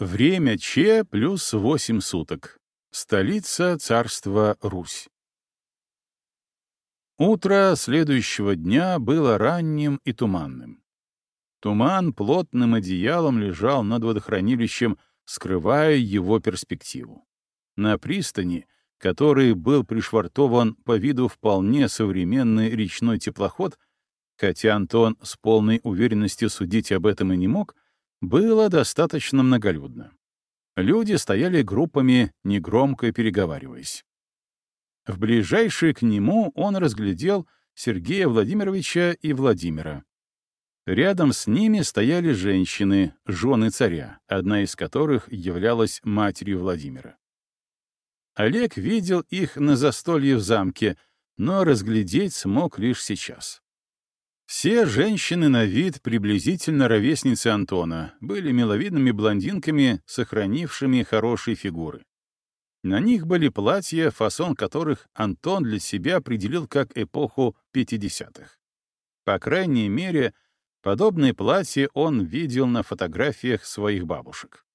Время Че плюс восемь суток. Столица царства Русь. Утро следующего дня было ранним и туманным. Туман плотным одеялом лежал над водохранилищем, скрывая его перспективу. На пристани, который был пришвартован по виду вполне современный речной теплоход, хотя Антон с полной уверенностью судить об этом и не мог, было достаточно многолюдно. Люди стояли группами, негромко переговариваясь. В ближайший к нему он разглядел Сергея Владимировича и Владимира. Рядом с ними стояли женщины, жены царя, одна из которых являлась матерью Владимира. Олег видел их на застолье в замке, но разглядеть смог лишь сейчас. Все женщины на вид приблизительно ровесницы Антона были миловидными блондинками, сохранившими хорошие фигуры. На них были платья, фасон которых Антон для себя определил как эпоху 50-х. По крайней мере, подобные платья он видел на фотографиях своих бабушек.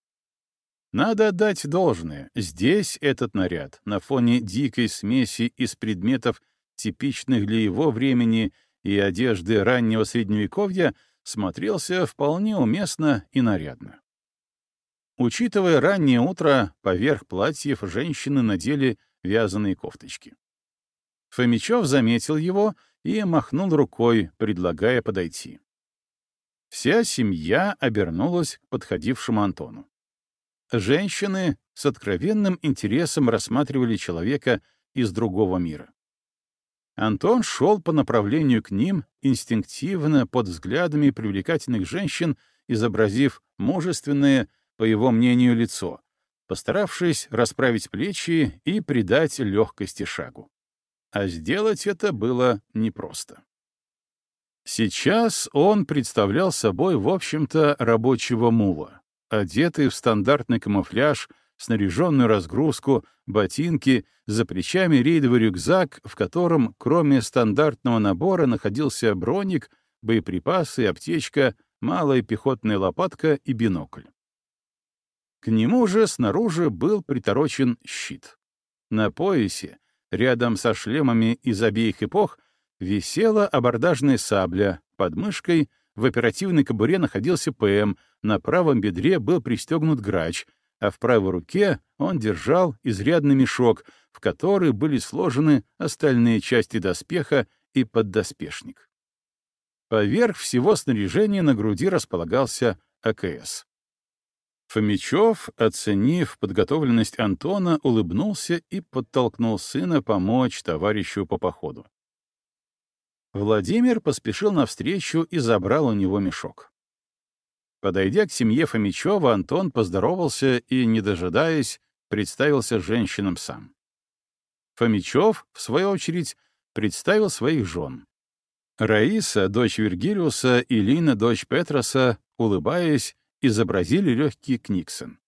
Надо отдать должное, здесь этот наряд, на фоне дикой смеси из предметов, типичных для его времени — и одежды раннего Средневековья смотрелся вполне уместно и нарядно. Учитывая раннее утро, поверх платьев женщины надели вязаные кофточки. Фомичев заметил его и махнул рукой, предлагая подойти. Вся семья обернулась к подходившему Антону. Женщины с откровенным интересом рассматривали человека из другого мира. Антон шел по направлению к ним, инстинктивно, под взглядами привлекательных женщин, изобразив мужественное, по его мнению, лицо, постаравшись расправить плечи и придать легкости шагу. А сделать это было непросто. Сейчас он представлял собой, в общем-то, рабочего мула, одетый в стандартный камуфляж — снаряженную разгрузку, ботинки, за плечами рейдовый рюкзак, в котором, кроме стандартного набора, находился броник, боеприпасы, аптечка, малая пехотная лопатка и бинокль. К нему же снаружи был приторочен щит. На поясе, рядом со шлемами из обеих эпох, висела абордажная сабля, под мышкой в оперативной кобуре находился ПМ, на правом бедре был пристегнут грач, а в правой руке он держал изрядный мешок, в который были сложены остальные части доспеха и поддоспешник. Поверх всего снаряжения на груди располагался АКС. Фомичев, оценив подготовленность Антона, улыбнулся и подтолкнул сына помочь товарищу по походу. Владимир поспешил навстречу и забрал у него мешок. Подойдя к семье Фомичева, Антон поздоровался и, не дожидаясь, представился женщинам сам. Фомичев, в свою очередь, представил своих жен. Раиса, дочь Вергилиуса, и Лина, дочь Петроса, улыбаясь, изобразили легкий книксон.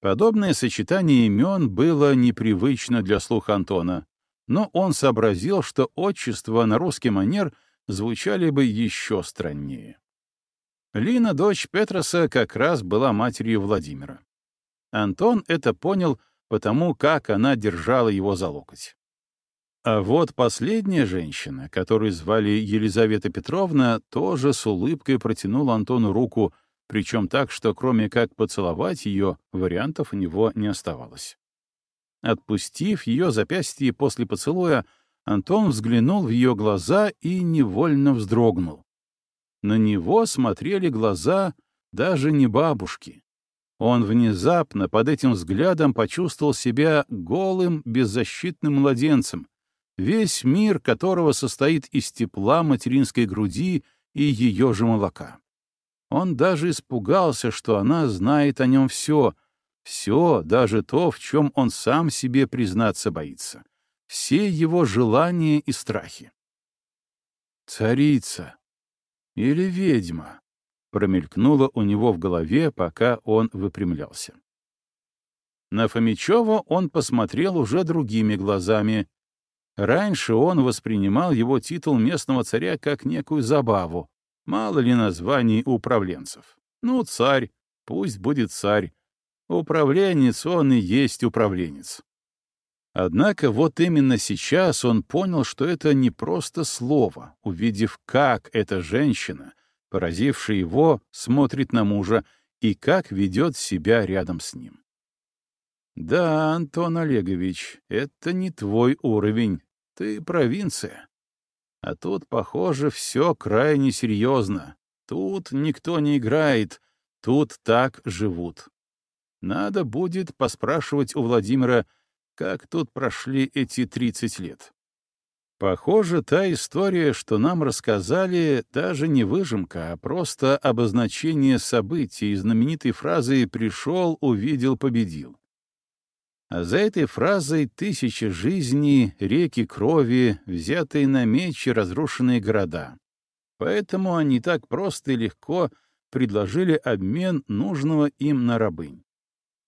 Подобное сочетание имен было непривычно для слуха Антона, но он сообразил, что отчества на русский манер звучали бы еще страннее. Лина, дочь Петроса, как раз была матерью Владимира. Антон это понял потому, как она держала его за локоть. А вот последняя женщина, которую звали Елизавета Петровна, тоже с улыбкой протянула Антону руку, причем так, что кроме как поцеловать ее, вариантов у него не оставалось. Отпустив ее запястье после поцелуя, Антон взглянул в ее глаза и невольно вздрогнул. На него смотрели глаза даже не бабушки. Он внезапно под этим взглядом почувствовал себя голым, беззащитным младенцем, весь мир которого состоит из тепла материнской груди и ее же молока. Он даже испугался, что она знает о нем все, все, даже то, в чем он сам себе признаться боится, все его желания и страхи. «Царица!» Или ведьма? Промелькнуло у него в голове, пока он выпрямлялся. На Фомичева он посмотрел уже другими глазами. Раньше он воспринимал его титул местного царя как некую забаву. Мало ли названий управленцев. Ну, царь, пусть будет царь. Управленец он и есть управленец. Однако вот именно сейчас он понял, что это не просто слово, увидев, как эта женщина, поразившая его, смотрит на мужа и как ведет себя рядом с ним. Да, Антон Олегович, это не твой уровень, ты провинция. А тут, похоже, все крайне серьезно. Тут никто не играет, тут так живут. Надо будет поспрашивать у Владимира, как тут прошли эти 30 лет. Похоже, та история, что нам рассказали, даже не выжимка, а просто обозначение событий знаменитой фразы «пришел, увидел, победил». А за этой фразой тысячи жизней, реки крови, взятые на меч и разрушенные города. Поэтому они так просто и легко предложили обмен нужного им на рабынь.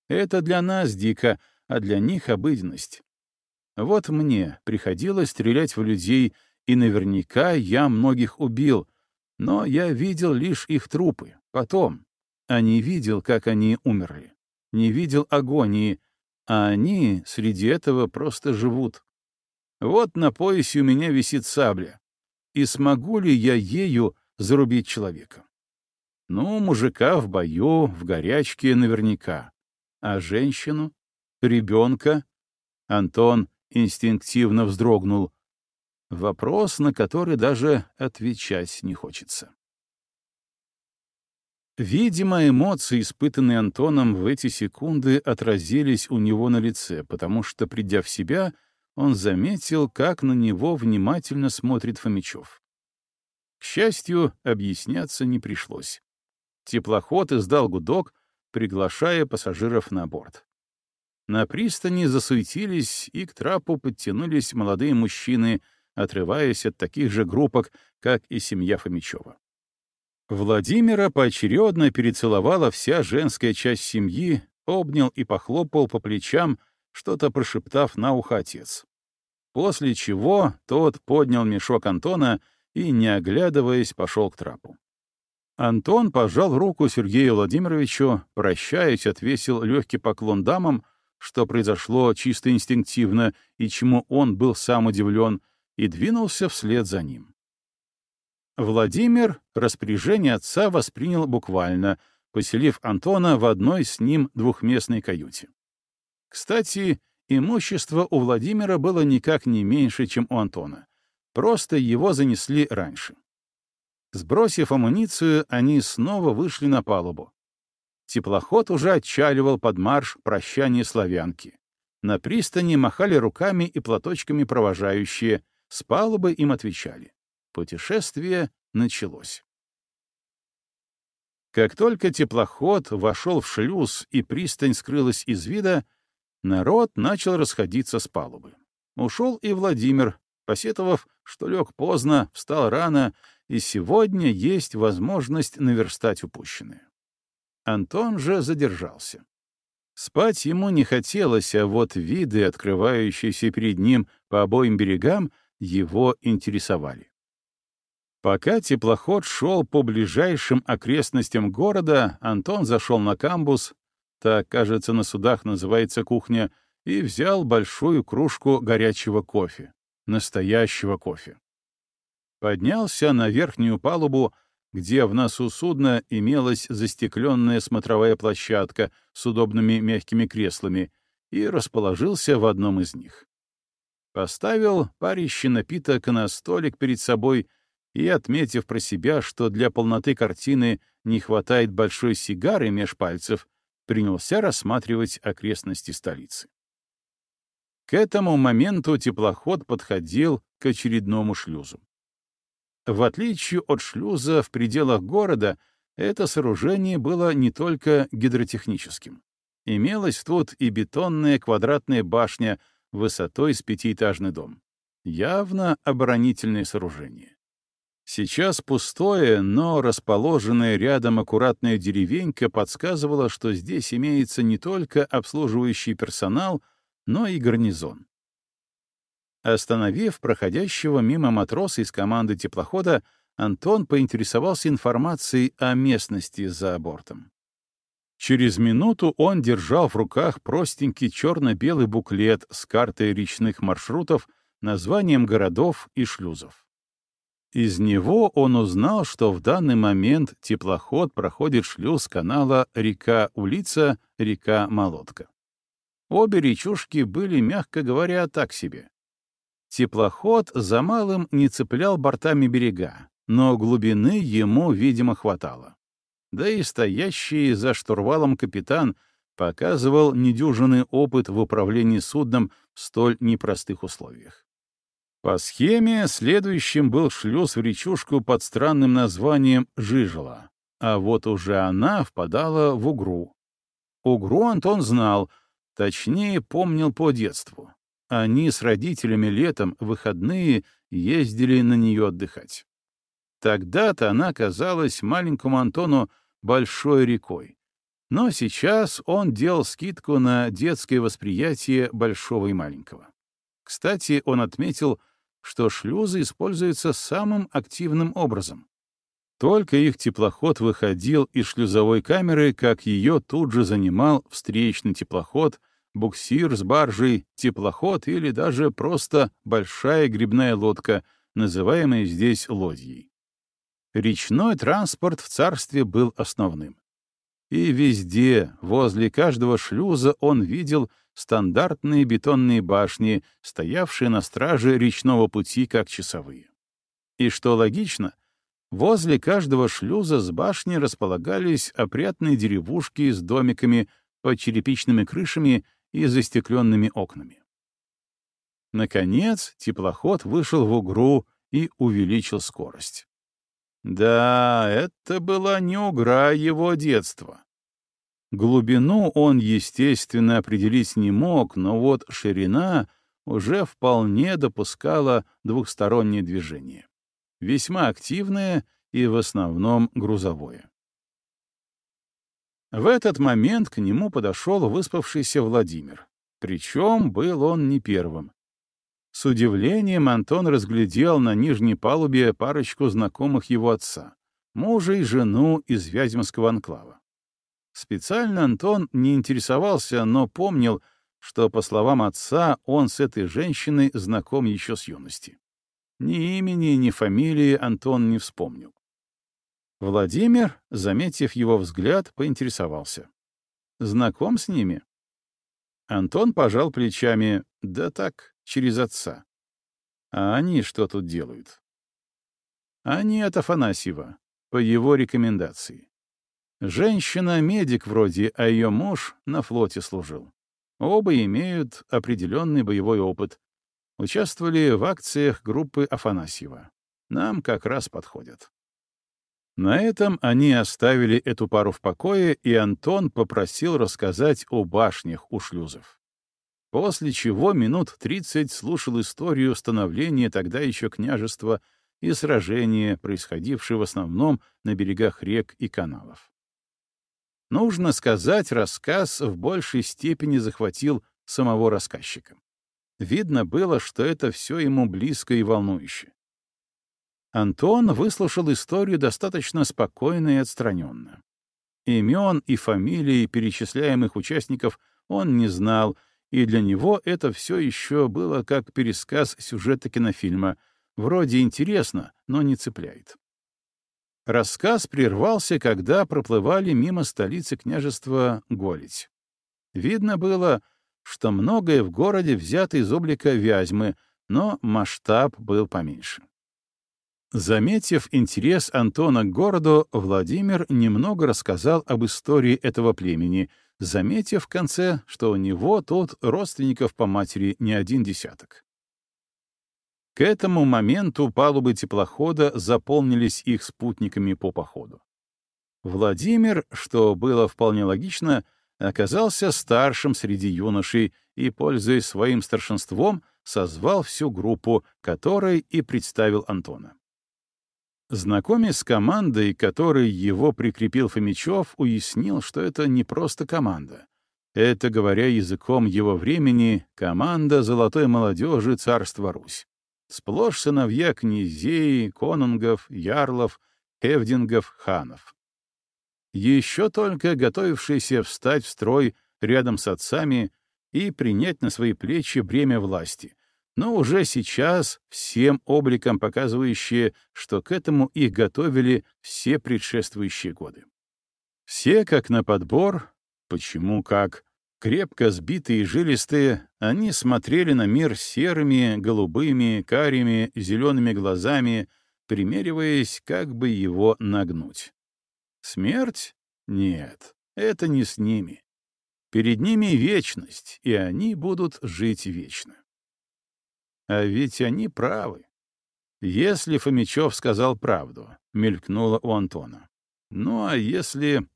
Это для нас дико, а для них обыденность. Вот мне приходилось стрелять в людей, и наверняка я многих убил, но я видел лишь их трупы, потом, а не видел, как они умерли. Не видел агонии, а они среди этого просто живут. Вот на поясе у меня висит сабля. И смогу ли я ею зарубить человека? Ну, мужика в бою, в горячке наверняка. А женщину? Ребенка? Антон инстинктивно вздрогнул. Вопрос, на который даже отвечать не хочется. Видимо, эмоции, испытанные Антоном в эти секунды, отразились у него на лице, потому что, придя в себя, он заметил, как на него внимательно смотрит Фомичев. К счастью, объясняться не пришлось. Теплоход издал гудок, приглашая пассажиров на борт. На пристани засуетились, и к трапу подтянулись молодые мужчины, отрываясь от таких же группок, как и семья Фомичева. Владимира поочередно перецеловала вся женская часть семьи, обнял и похлопал по плечам, что-то прошептав на ухо отец. После чего тот поднял мешок Антона и, не оглядываясь, пошел к трапу. Антон пожал руку Сергею Владимировичу, прощаясь, отвесил легкий поклон дамам, что произошло чисто инстинктивно и чему он был сам удивлен, и двинулся вслед за ним. Владимир распоряжение отца воспринял буквально, поселив Антона в одной с ним двухместной каюте. Кстати, имущество у Владимира было никак не меньше, чем у Антона. Просто его занесли раньше. Сбросив амуницию, они снова вышли на палубу. Теплоход уже отчаливал под марш прощания славянки. На пристани махали руками и платочками провожающие, с палубы им отвечали. Путешествие началось. Как только теплоход вошел в шлюз и пристань скрылась из вида, народ начал расходиться с палубы. Ушел и Владимир, посетовав, что лег поздно, встал рано, и сегодня есть возможность наверстать упущенное. Антон же задержался. Спать ему не хотелось, а вот виды, открывающиеся перед ним по обоим берегам, его интересовали. Пока теплоход шел по ближайшим окрестностям города, Антон зашел на камбус, так, кажется, на судах называется кухня, и взял большую кружку горячего кофе, настоящего кофе. Поднялся на верхнюю палубу, где в носу судна имелась застекленная смотровая площадка с удобными мягкими креслами, и расположился в одном из них. Поставил парящий напиток на столик перед собой и, отметив про себя, что для полноты картины не хватает большой сигары меж пальцев, принялся рассматривать окрестности столицы. К этому моменту теплоход подходил к очередному шлюзу. В отличие от шлюза в пределах города, это сооружение было не только гидротехническим. Имелась тут и бетонная квадратная башня высотой с пятиэтажный дом. Явно оборонительное сооружение. Сейчас пустое, но расположенная рядом аккуратная деревенька подсказывала, что здесь имеется не только обслуживающий персонал, но и гарнизон. Остановив проходящего мимо матроса из команды теплохода, Антон поинтересовался информацией о местности за бортом. Через минуту он держал в руках простенький черно-белый буклет с картой речных маршрутов, названием городов и шлюзов. Из него он узнал, что в данный момент теплоход проходит шлюз канала река Улица, река Молотка. Обе речушки были, мягко говоря, так себе. Теплоход за малым не цеплял бортами берега, но глубины ему, видимо, хватало. Да и стоящий за штурвалом капитан показывал недюжинный опыт в управлении судном в столь непростых условиях. По схеме следующим был шлюз в речушку под странным названием Жижела, а вот уже она впадала в Угру. Угру Антон знал, точнее помнил по детству. Они с родителями летом выходные ездили на нее отдыхать. Тогда-то она казалась маленькому Антону большой рекой. Но сейчас он делал скидку на детское восприятие большого и маленького. Кстати, он отметил, что шлюзы используются самым активным образом. Только их теплоход выходил из шлюзовой камеры, как ее тут же занимал встречный теплоход, буксир с баржей, теплоход или даже просто большая грибная лодка, называемая здесь лодьей. Речной транспорт в царстве был основным. И везде, возле каждого шлюза он видел стандартные бетонные башни, стоявшие на страже речного пути как часовые. И что логично, возле каждого шлюза с башни располагались опрятные деревушки с домиками под черепичными крышами и застекленными окнами. Наконец, теплоход вышел в угру и увеличил скорость. Да, это была не угра его детства. Глубину он, естественно, определить не мог, но вот ширина уже вполне допускала двухстороннее движение. Весьма активное и в основном грузовое. В этот момент к нему подошел выспавшийся Владимир. Причем был он не первым. С удивлением Антон разглядел на нижней палубе парочку знакомых его отца, мужа и жену из Вяземского анклава. Специально Антон не интересовался, но помнил, что, по словам отца, он с этой женщиной знаком еще с юности. Ни имени, ни фамилии Антон не вспомнил. Владимир, заметив его взгляд, поинтересовался. «Знаком с ними?» Антон пожал плечами. «Да так, через отца. А они что тут делают? Они от Афанасьева, по его рекомендации. Женщина-медик вроде, а ее муж на флоте служил. Оба имеют определенный боевой опыт. Участвовали в акциях группы Афанасьева. Нам как раз подходят. На этом они оставили эту пару в покое, и Антон попросил рассказать о башнях у шлюзов после чего минут тридцать слушал историю становления тогда еще княжества и сражения, происходившие в основном на берегах рек и каналов. Нужно сказать, рассказ в большей степени захватил самого рассказчика. Видно было, что это все ему близко и волнующе. Антон выслушал историю достаточно спокойно и отстраненно. Имен и фамилий перечисляемых участников он не знал и для него это все еще было как пересказ сюжета кинофильма. Вроде интересно, но не цепляет. Рассказ прервался, когда проплывали мимо столицы княжества Голить. Видно было, что многое в городе взято из облика Вязьмы, но масштаб был поменьше. Заметив интерес Антона к городу, Владимир немного рассказал об истории этого племени — заметив в конце, что у него тут родственников по матери не один десяток. К этому моменту палубы теплохода заполнились их спутниками по походу. Владимир, что было вполне логично, оказался старшим среди юношей и, пользуясь своим старшинством, созвал всю группу, которой и представил Антона. Знакомясь с командой, которой его прикрепил Фомичев, уяснил, что это не просто команда. Это, говоря языком его времени, команда золотой молодежи царства Русь. Сплошь сыновья князей, конунгов, ярлов, хевдингов, ханов. еще только готовившиеся встать в строй рядом с отцами и принять на свои плечи бремя власти, но уже сейчас всем обликом показывающие, что к этому их готовили все предшествующие годы. Все как на подбор, почему как, крепко сбитые и жилистые, они смотрели на мир серыми, голубыми, карими, зелеными глазами, примериваясь, как бы его нагнуть. Смерть? Нет, это не с ними. Перед ними вечность, и они будут жить вечно. А ведь они правы. Если Фомичев сказал правду, мелькнуло у Антона. Ну а если...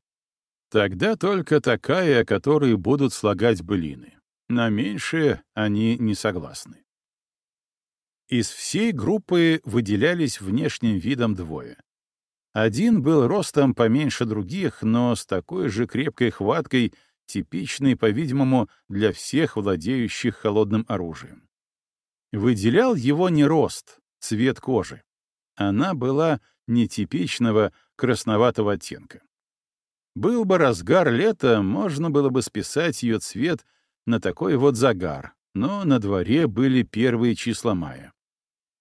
Тогда только такая, о которой будут слагать былины. На меньшее они не согласны. Из всей группы выделялись внешним видом двое. Один был ростом поменьше других, но с такой же крепкой хваткой, типичной, по-видимому, для всех владеющих холодным оружием. Выделял его не рост, цвет кожи. Она была нетипичного красноватого оттенка. Был бы разгар лета, можно было бы списать ее цвет на такой вот загар, но на дворе были первые числа мая.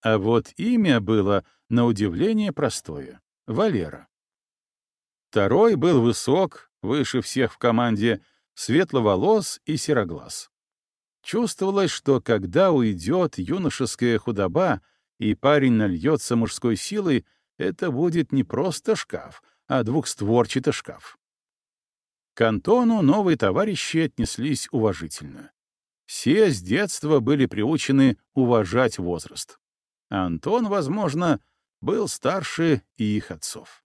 А вот имя было, на удивление, простое — Валера. Второй был высок, выше всех в команде, светловолос и сероглаз. Чувствовалось, что когда уйдет юношеская худоба и парень нальется мужской силой, это будет не просто шкаф, а двухстворчатый шкаф. К Антону новые товарищи отнеслись уважительно. Все с детства были приучены уважать возраст. Антон, возможно, был старше и их отцов.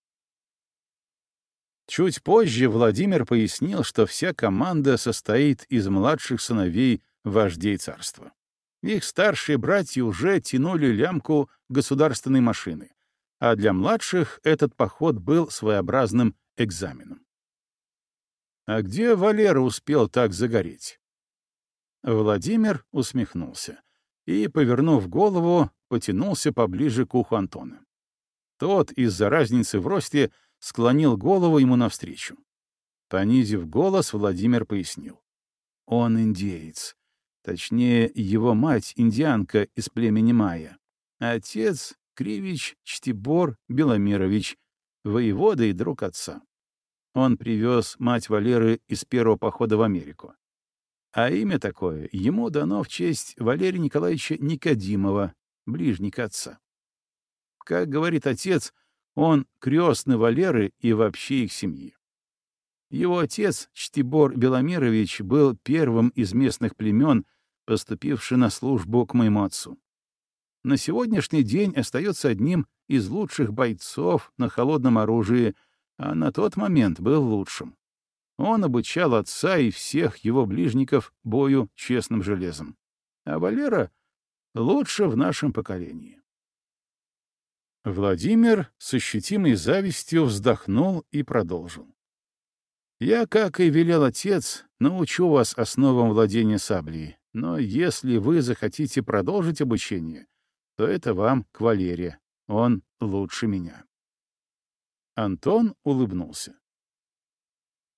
Чуть позже Владимир пояснил, что вся команда состоит из младших сыновей вождей царства. Их старшие братья уже тянули лямку государственной машины, а для младших этот поход был своеобразным экзаменом. А где Валера успел так загореть? Владимир усмехнулся и, повернув голову, потянулся поближе к уху Антона. Тот из-за разницы в росте склонил голову ему навстречу. Понизив голос, Владимир пояснил. Он индеец. Точнее, его мать — индианка из племени Майя. Отец — Кривич Чтибор Беломирович, воевода и друг отца. Он привез мать Валеры из первого похода в Америку. А имя такое ему дано в честь Валерия Николаевича Никодимова, ближника отца. Как говорит отец, он крестный Валеры и вообще их семьи. Его отец, Чтибор Беломирович, был первым из местных племен, поступивший на службу к моему отцу. На сегодняшний день остается одним из лучших бойцов на холодном оружии, а на тот момент был лучшим. Он обучал отца и всех его ближников бою честным железом. А Валера лучше в нашем поколении. Владимир с ощутимой завистью вздохнул и продолжил. «Я, как и велел отец, научу вас основам владения саблей, но если вы захотите продолжить обучение, то это вам к Валере. Он лучше меня. Антон улыбнулся.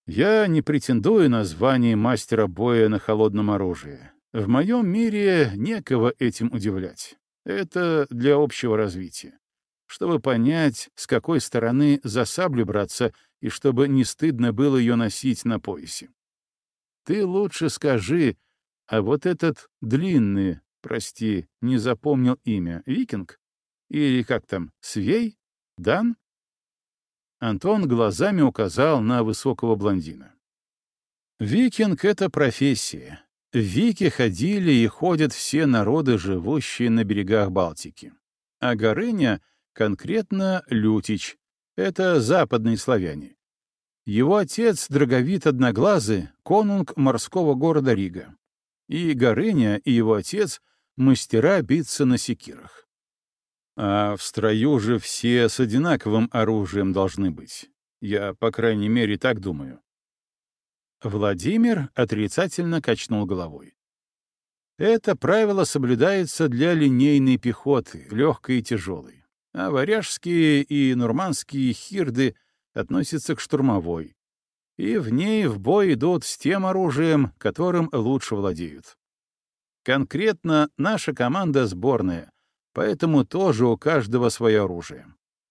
Я не претендую на звание мастера боя на холодном оружии. В моем мире некого этим удивлять. Это для общего развития. Чтобы понять, с какой стороны за саблю браться, и чтобы не стыдно было ее носить на поясе. Ты лучше скажи, а вот этот длинный, прости, не запомнил имя, викинг? Или как там, свей? Дан? Антон глазами указал на высокого блондина. Викинг — это профессия. Вики ходили и ходят все народы, живущие на берегах Балтики. А Горыня — конкретно Лютич. Это западные славяне. Его отец, Драговит Одноглазый, конунг морского города Рига. И Горыня, и его отец — мастера биться на секирах. А в строю же все с одинаковым оружием должны быть. Я, по крайней мере, так думаю. Владимир отрицательно качнул головой. Это правило соблюдается для линейной пехоты, легкой и тяжелой. А варяжские и нурманские хирды относится к штурмовой, и в ней в бой идут с тем оружием, которым лучше владеют. Конкретно наша команда сборная, поэтому тоже у каждого свое оружие.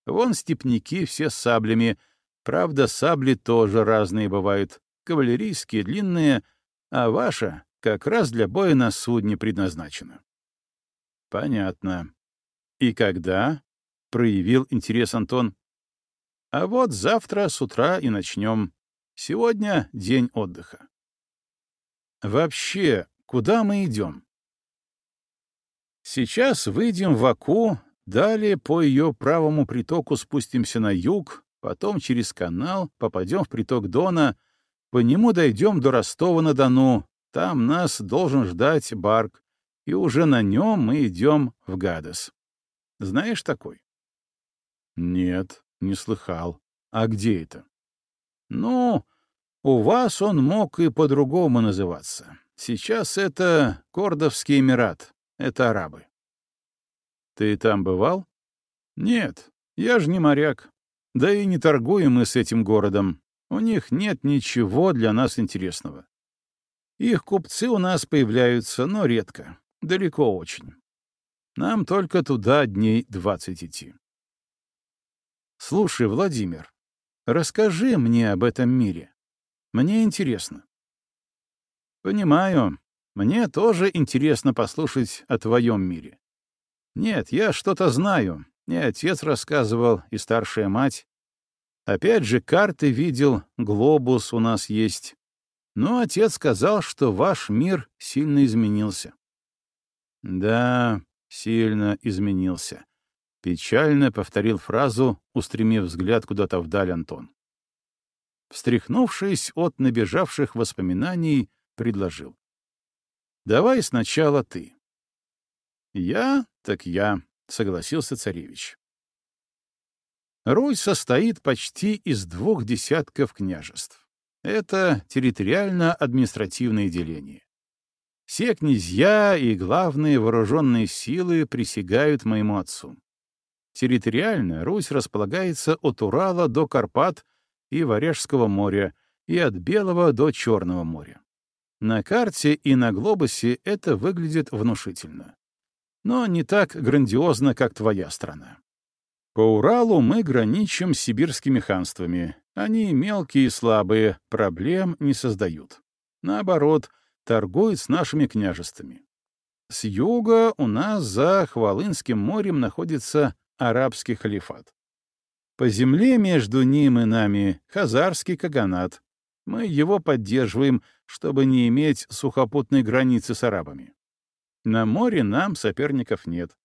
Вон степняки все с саблями, правда, сабли тоже разные бывают, кавалерийские, длинные, а ваша как раз для боя на судне предназначена. Понятно. И когда? — проявил интерес Антон. А вот завтра с утра и начнем. Сегодня день отдыха. Вообще, куда мы идем? Сейчас выйдем в Аку, далее по ее правому притоку спустимся на юг, потом через канал попадем в приток Дона, по нему дойдем до Ростова-на-Дону, там нас должен ждать Барк, и уже на нем мы идем в Гадес. Знаешь такой? Нет, не слыхал. А где это? Ну, у вас он мог и по-другому называться. Сейчас это Кордовский Эмират, это арабы. Ты там бывал? Нет, я же не моряк. Да и не торгуем мы с этим городом. У них нет ничего для нас интересного. Их купцы у нас появляются, но редко, далеко очень. Нам только туда дней двадцать идти. Слушай, Владимир, Расскажи мне об этом мире. Мне интересно. Понимаю. Мне тоже интересно послушать о твоем мире. Нет, я что-то знаю. И отец рассказывал, и старшая мать. Опять же, карты видел, глобус у нас есть. Но отец сказал, что ваш мир сильно изменился. Да, сильно изменился. Печально повторил фразу, устремив взгляд куда-то вдаль Антон. Встряхнувшись от набежавших воспоминаний, предложил. «Давай сначала ты». «Я, так я», — согласился царевич. Русь состоит почти из двух десятков княжеств. Это территориально-административное деление. Все князья и главные вооруженные силы присягают моему отцу. Территориально Русь располагается от Урала до Карпат и Варяжского моря, и от Белого до Черного моря. На карте и на глобусе это выглядит внушительно. Но не так грандиозно, как твоя страна. По Уралу мы граничим с сибирскими ханствами. Они мелкие и слабые, проблем не создают. Наоборот, торгуют с нашими княжествами. С юга у нас за Хвалынским морем находится арабский халифат. По земле между ним и нами хазарский каганат. Мы его поддерживаем, чтобы не иметь сухопутной границы с арабами. На море нам соперников нет.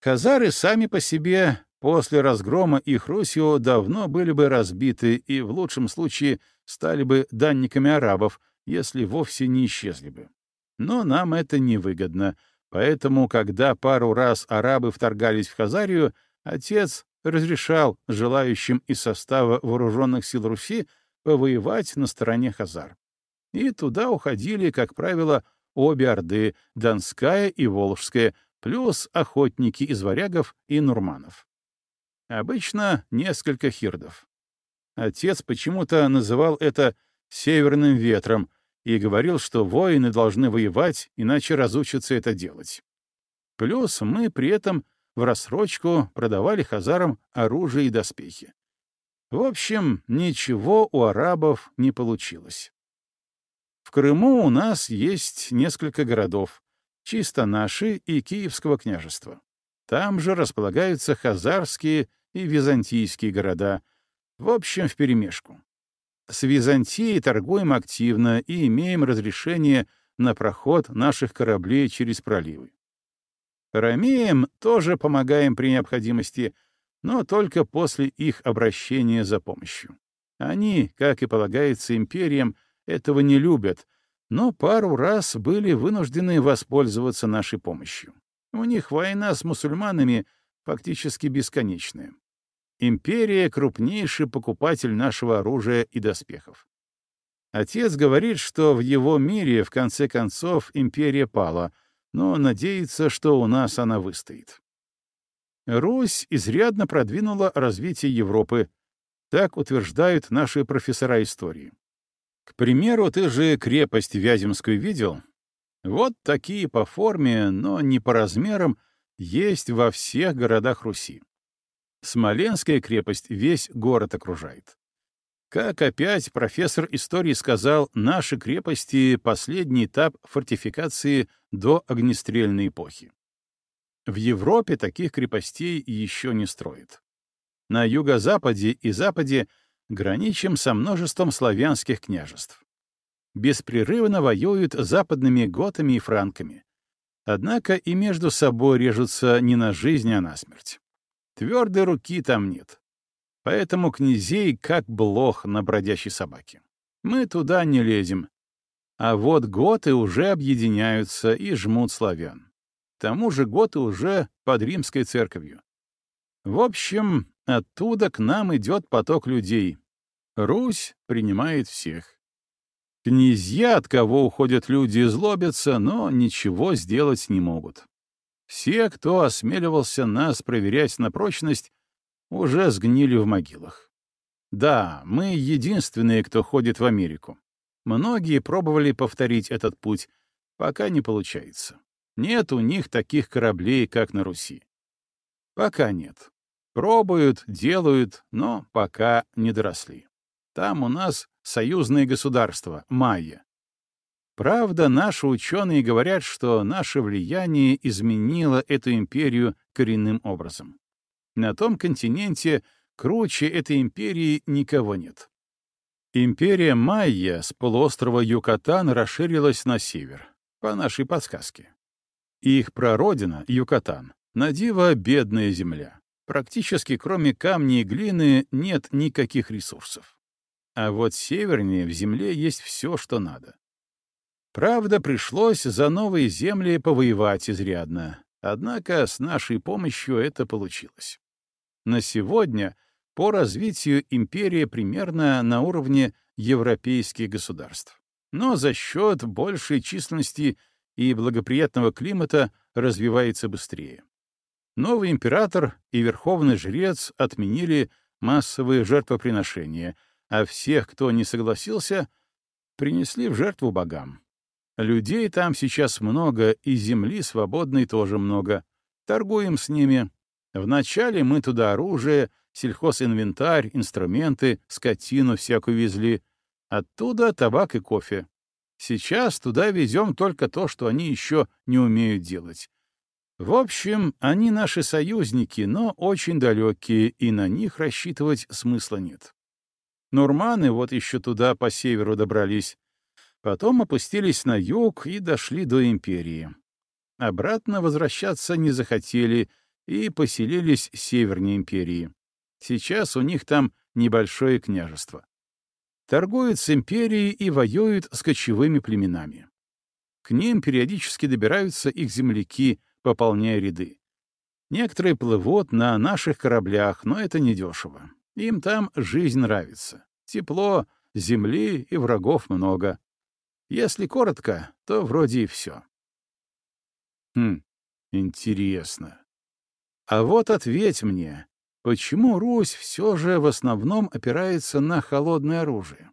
Хазары сами по себе после разгрома их Русью давно были бы разбиты и в лучшем случае стали бы данниками арабов, если вовсе не исчезли бы. Но нам это невыгодно, Поэтому, когда пару раз арабы вторгались в Хазарию, отец разрешал желающим из состава вооруженных сил Руси повоевать на стороне Хазар. И туда уходили, как правило, обе орды, Донская и Волжская, плюс охотники из варягов и нурманов. Обычно несколько хирдов. Отец почему-то называл это «северным ветром», и говорил, что воины должны воевать, иначе разучатся это делать. Плюс мы при этом в рассрочку продавали хазарам оружие и доспехи. В общем, ничего у арабов не получилось. В Крыму у нас есть несколько городов, чисто наши и Киевского княжества. Там же располагаются хазарские и византийские города, в общем, вперемешку. С Византией торгуем активно и имеем разрешение на проход наших кораблей через проливы. Ромеям тоже помогаем при необходимости, но только после их обращения за помощью. Они, как и полагается империям, этого не любят, но пару раз были вынуждены воспользоваться нашей помощью. У них война с мусульманами фактически бесконечная. Империя — крупнейший покупатель нашего оружия и доспехов. Отец говорит, что в его мире, в конце концов, империя пала, но надеется, что у нас она выстоит. Русь изрядно продвинула развитие Европы. Так утверждают наши профессора истории. К примеру, ты же крепость Вяземскую видел? Вот такие по форме, но не по размерам, есть во всех городах Руси. Смоленская крепость весь город окружает. Как опять профессор истории сказал, наши крепости — последний этап фортификации до огнестрельной эпохи. В Европе таких крепостей еще не строят. На юго-западе и западе граничим со множеством славянских княжеств. Беспрерывно воюют западными готами и франками. Однако и между собой режутся не на жизнь, а на смерть. Твердой руки там нет. Поэтому князей как блох на бродячей собаке. Мы туда не лезем. А вот готы уже объединяются и жмут славян. К тому же готы уже под римской церковью. В общем, оттуда к нам идет поток людей. Русь принимает всех. Князья, от кого уходят люди, злобятся, но ничего сделать не могут. Все, кто осмеливался нас проверять на прочность, уже сгнили в могилах. Да, мы единственные, кто ходит в Америку. Многие пробовали повторить этот путь, пока не получается. Нет у них таких кораблей, как на Руси. Пока нет. Пробуют, делают, но пока не доросли. Там у нас союзные государства, майя. Правда, наши ученые говорят, что наше влияние изменило эту империю коренным образом. На том континенте круче этой империи никого нет. Империя Майя с полуострова Юкатан расширилась на север, по нашей подсказке. Их прародина, Юкатан, на диво бедная земля. Практически кроме камней и глины нет никаких ресурсов. А вот севернее в земле есть все, что надо. Правда, пришлось за новые земли повоевать изрядно, однако с нашей помощью это получилось. На сегодня по развитию империя примерно на уровне европейских государств. Но за счет большей численности и благоприятного климата развивается быстрее. Новый император и верховный жрец отменили массовые жертвоприношения, а всех, кто не согласился, принесли в жертву богам. Людей там сейчас много, и земли свободной тоже много. Торгуем с ними, Вначале мы туда оружие, сельхозинвентарь, инструменты, скотину всякую везли. Оттуда табак и кофе. Сейчас туда везем только то, что они еще не умеют делать. В общем, они наши союзники, но очень далекие, и на них рассчитывать смысла нет. Нурманы вот еще туда по северу добрались. Потом опустились на юг и дошли до империи. Обратно возвращаться не захотели — и поселились севернее империи. Сейчас у них там небольшое княжество. Торгуют с империей и воюют с кочевыми племенами. К ним периодически добираются их земляки, пополняя ряды. Некоторые плывут на наших кораблях, но это недешево. Им там жизнь нравится. Тепло, земли и врагов много. Если коротко, то вроде и все. Хм, интересно. А вот ответь мне, почему Русь все же в основном опирается на холодное оружие?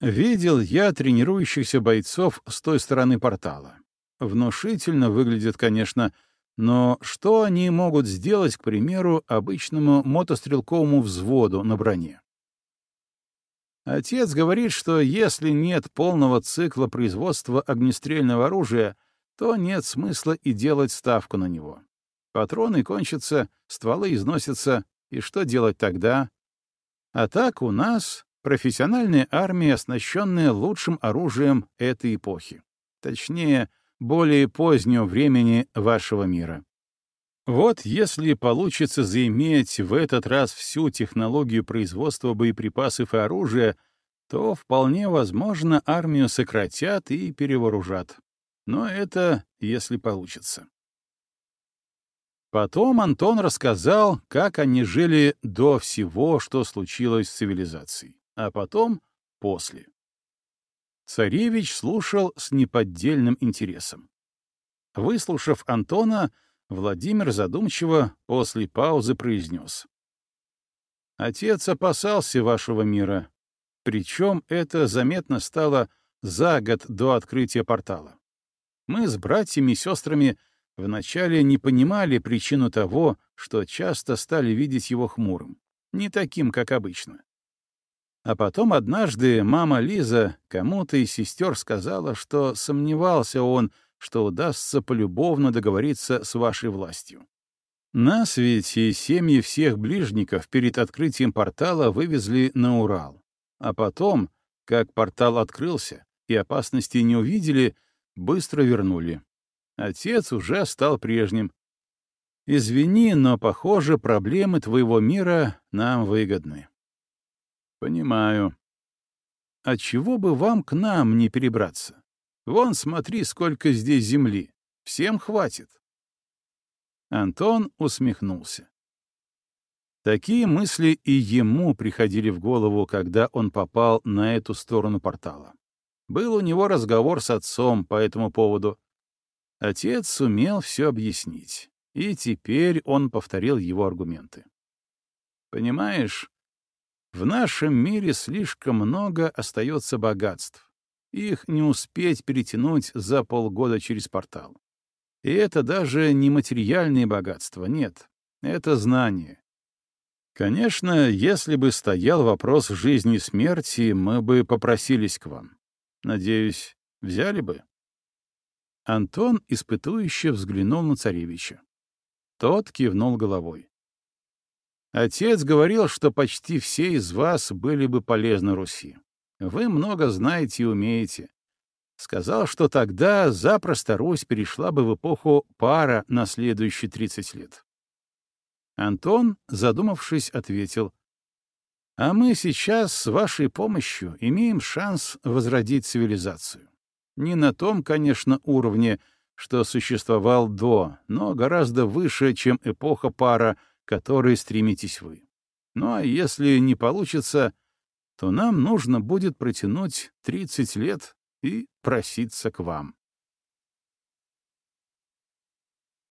Видел я тренирующихся бойцов с той стороны портала. Внушительно выглядят, конечно, но что они могут сделать, к примеру, обычному мотострелковому взводу на броне? Отец говорит, что если нет полного цикла производства огнестрельного оружия, то нет смысла и делать ставку на него. Патроны кончатся, стволы износятся, и что делать тогда? А так у нас профессиональная армия, оснащенная лучшим оружием этой эпохи. Точнее, более позднего времени вашего мира. Вот если получится заиметь в этот раз всю технологию производства боеприпасов и оружия, то вполне возможно армию сократят и перевооружат. Но это если получится. Потом Антон рассказал, как они жили до всего, что случилось с цивилизацией, а потом — после. Царевич слушал с неподдельным интересом. Выслушав Антона, Владимир задумчиво после паузы произнес. Отец опасался вашего мира. Причем это заметно стало за год до открытия портала. Мы с братьями и сестрами вначале не понимали причину того, что часто стали видеть его хмурым, не таким, как обычно. А потом однажды мама Лиза кому-то из сестер сказала, что сомневался он, что удастся полюбовно договориться с вашей властью. Нас ведь и семьи всех ближников перед открытием портала вывезли на Урал. А потом, как портал открылся и опасности не увидели, быстро вернули. Отец уже стал прежним. Извини, но, похоже, проблемы твоего мира нам выгодны. Понимаю. А чего бы вам к нам не перебраться? Вон, смотри, сколько здесь земли. Всем хватит. Антон усмехнулся. Такие мысли и ему приходили в голову, когда он попал на эту сторону портала. Был у него разговор с отцом по этому поводу. Отец сумел все объяснить, и теперь он повторил его аргументы. «Понимаешь, в нашем мире слишком много остается богатств. Их не успеть перетянуть за полгода через портал. И это даже не материальные богатства, нет. Это знание. Конечно, если бы стоял вопрос жизни и смерти, мы бы попросились к вам. Надеюсь, взяли бы? Антон испытующе взглянул на царевича. Тот кивнул головой. Отец говорил, что почти все из вас были бы полезны Руси. Вы много знаете и умеете. Сказал, что тогда запросто Русь перешла бы в эпоху пара на следующие 30 лет. Антон, задумавшись, ответил, «А мы сейчас с вашей помощью имеем шанс возродить цивилизацию. Не на том, конечно, уровне, что существовал до, но гораздо выше, чем эпоха пара — которой стремитесь вы. Ну а если не получится, то нам нужно будет протянуть 30 лет и проситься к вам.